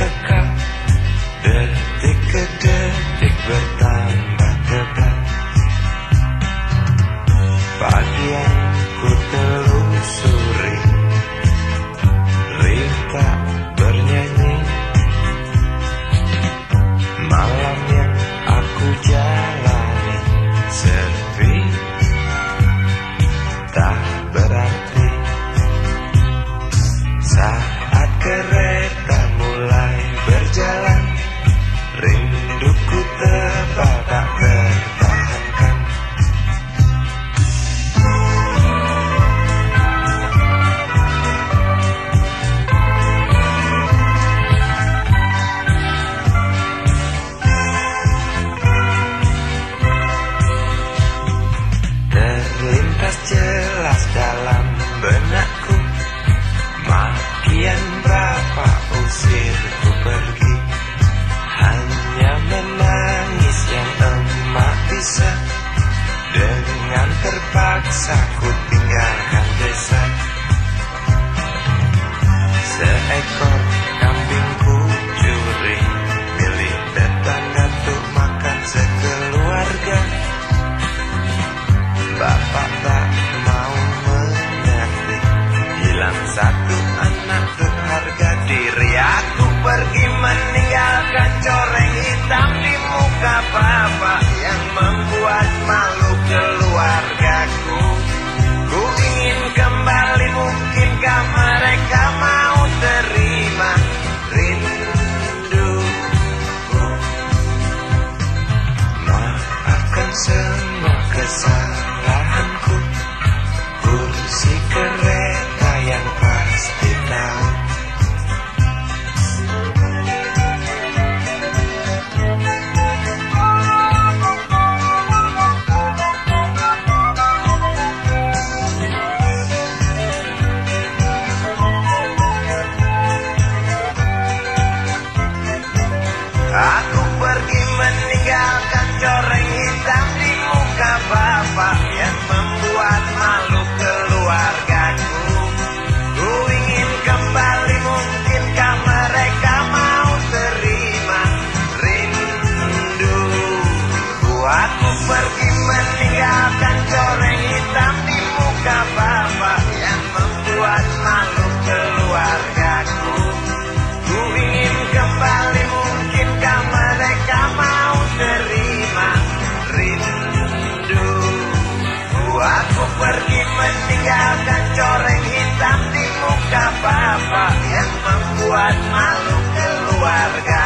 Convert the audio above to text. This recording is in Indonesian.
Africa. bisa Dengan terpaksa ku sığınma kısa tinggalkan coreng hitam di muka bapak yang membuat malu keluarga.